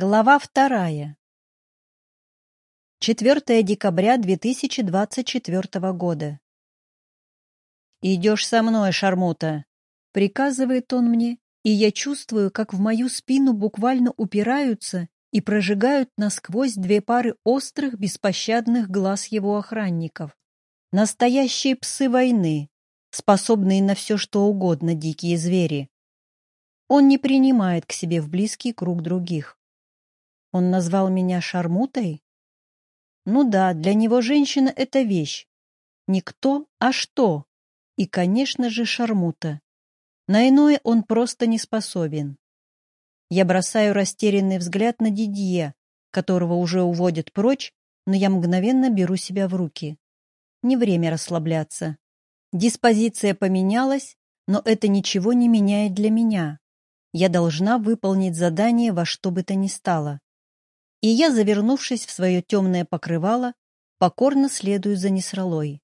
Глава вторая. 4 декабря 2024 года. «Идешь со мной, Шармута!» — приказывает он мне, и я чувствую, как в мою спину буквально упираются и прожигают насквозь две пары острых, беспощадных глаз его охранников. Настоящие псы войны, способные на все, что угодно дикие звери. Он не принимает к себе в близкий круг других. Он назвал меня шармутой? Ну да, для него женщина — это вещь. Не кто, а что. И, конечно же, шармута. На иное он просто не способен. Я бросаю растерянный взгляд на Дидье, которого уже уводят прочь, но я мгновенно беру себя в руки. Не время расслабляться. Диспозиция поменялась, но это ничего не меняет для меня. Я должна выполнить задание во что бы то ни стало и я, завернувшись в свое темное покрывало, покорно следую за Несралой.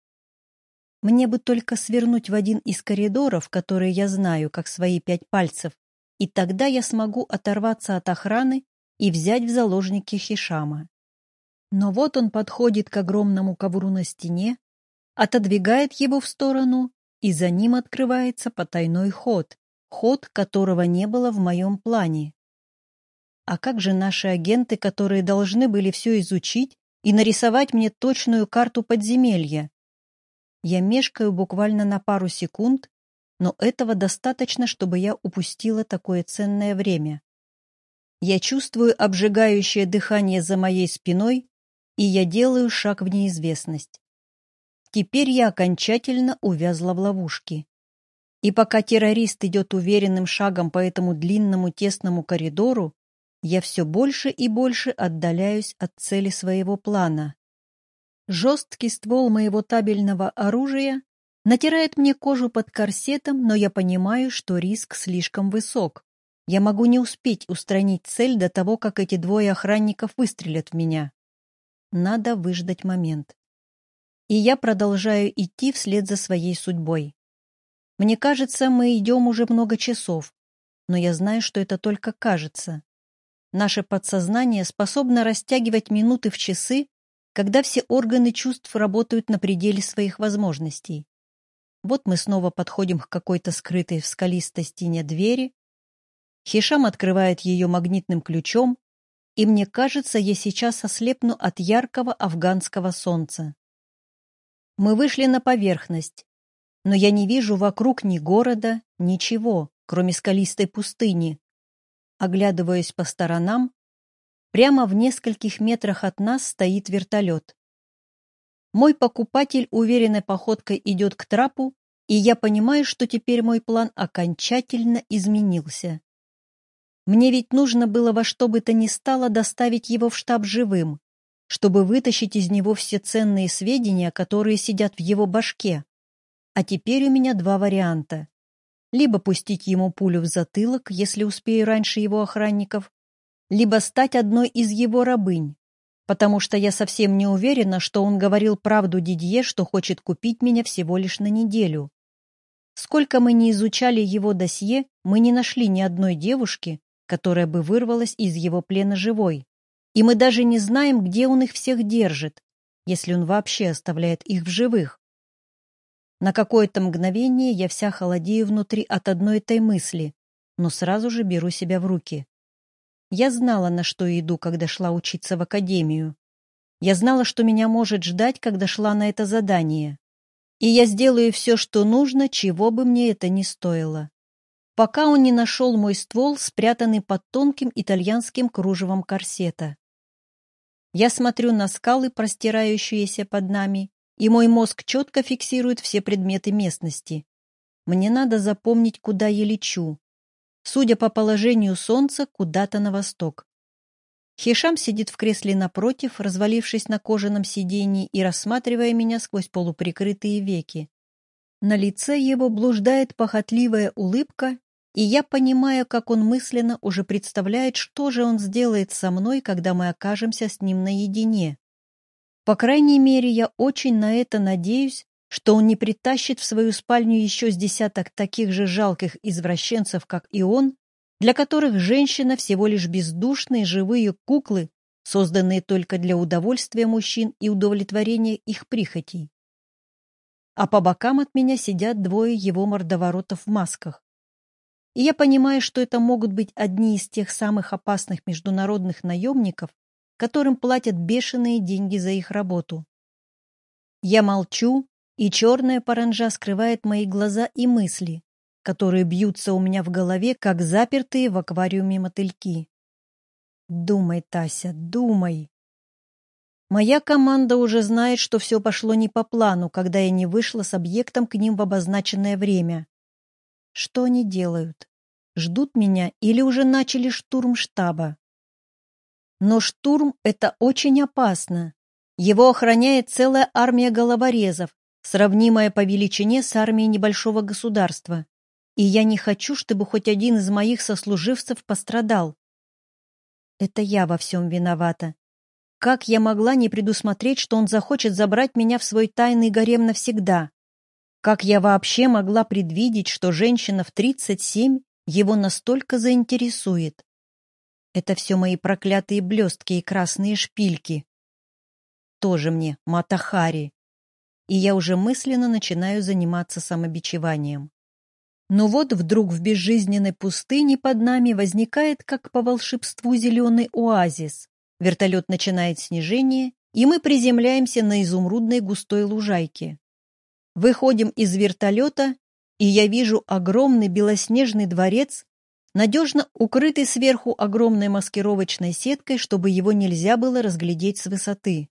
Мне бы только свернуть в один из коридоров, которые я знаю, как свои пять пальцев, и тогда я смогу оторваться от охраны и взять в заложники Хишама. Но вот он подходит к огромному ковру на стене, отодвигает его в сторону, и за ним открывается потайной ход, ход которого не было в моем плане. А как же наши агенты, которые должны были все изучить и нарисовать мне точную карту подземелья? Я мешкаю буквально на пару секунд, но этого достаточно, чтобы я упустила такое ценное время. Я чувствую обжигающее дыхание за моей спиной, и я делаю шаг в неизвестность. Теперь я окончательно увязла в ловушке. И пока террорист идет уверенным шагом по этому длинному тесному коридору, я все больше и больше отдаляюсь от цели своего плана. Жесткий ствол моего табельного оружия натирает мне кожу под корсетом, но я понимаю, что риск слишком высок. Я могу не успеть устранить цель до того, как эти двое охранников выстрелят в меня. Надо выждать момент. И я продолжаю идти вслед за своей судьбой. Мне кажется, мы идем уже много часов, но я знаю, что это только кажется. Наше подсознание способно растягивать минуты в часы, когда все органы чувств работают на пределе своих возможностей. Вот мы снова подходим к какой-то скрытой в скалистой стене двери. Хишам открывает ее магнитным ключом, и мне кажется, я сейчас ослепну от яркого афганского солнца. Мы вышли на поверхность, но я не вижу вокруг ни города, ничего, кроме скалистой пустыни, Оглядываясь по сторонам, прямо в нескольких метрах от нас стоит вертолет. Мой покупатель уверенной походкой идет к трапу, и я понимаю, что теперь мой план окончательно изменился. Мне ведь нужно было во что бы то ни стало доставить его в штаб живым, чтобы вытащить из него все ценные сведения, которые сидят в его башке. А теперь у меня два варианта либо пустить ему пулю в затылок, если успею раньше его охранников, либо стать одной из его рабынь, потому что я совсем не уверена, что он говорил правду Дидье, что хочет купить меня всего лишь на неделю. Сколько мы не изучали его досье, мы не нашли ни одной девушки, которая бы вырвалась из его плена живой. И мы даже не знаем, где он их всех держит, если он вообще оставляет их в живых. На какое-то мгновение я вся холодею внутри от одной этой мысли, но сразу же беру себя в руки. Я знала, на что иду, когда шла учиться в академию. Я знала, что меня может ждать, когда шла на это задание. И я сделаю все, что нужно, чего бы мне это ни стоило. Пока он не нашел мой ствол, спрятанный под тонким итальянским кружевом корсета. Я смотрю на скалы, простирающиеся под нами, и мой мозг четко фиксирует все предметы местности. Мне надо запомнить, куда я лечу. Судя по положению солнца, куда-то на восток. Хишам сидит в кресле напротив, развалившись на кожаном сиденье и рассматривая меня сквозь полуприкрытые веки. На лице его блуждает похотливая улыбка, и я понимаю, как он мысленно уже представляет, что же он сделает со мной, когда мы окажемся с ним наедине. По крайней мере, я очень на это надеюсь, что он не притащит в свою спальню еще с десяток таких же жалких извращенцев, как и он, для которых женщина всего лишь бездушные живые куклы, созданные только для удовольствия мужчин и удовлетворения их прихотей. А по бокам от меня сидят двое его мордоворотов в масках. И я понимаю, что это могут быть одни из тех самых опасных международных наемников, которым платят бешеные деньги за их работу. Я молчу, и черная паранжа скрывает мои глаза и мысли, которые бьются у меня в голове, как запертые в аквариуме мотыльки. Думай, Тася, думай. Моя команда уже знает, что все пошло не по плану, когда я не вышла с объектом к ним в обозначенное время. Что они делают? Ждут меня или уже начали штурм штаба? Но штурм — это очень опасно. Его охраняет целая армия головорезов, сравнимая по величине с армией небольшого государства. И я не хочу, чтобы хоть один из моих сослуживцев пострадал. Это я во всем виновата. Как я могла не предусмотреть, что он захочет забрать меня в свой тайный гарем навсегда? Как я вообще могла предвидеть, что женщина в 37 его настолько заинтересует? Это все мои проклятые блестки и красные шпильки. Тоже мне Матахари. И я уже мысленно начинаю заниматься самобичеванием. Но вот вдруг в безжизненной пустыне под нами возникает, как по волшебству, зеленый оазис. Вертолет начинает снижение, и мы приземляемся на изумрудной густой лужайке. Выходим из вертолета, и я вижу огромный белоснежный дворец надежно укрытый сверху огромной маскировочной сеткой, чтобы его нельзя было разглядеть с высоты.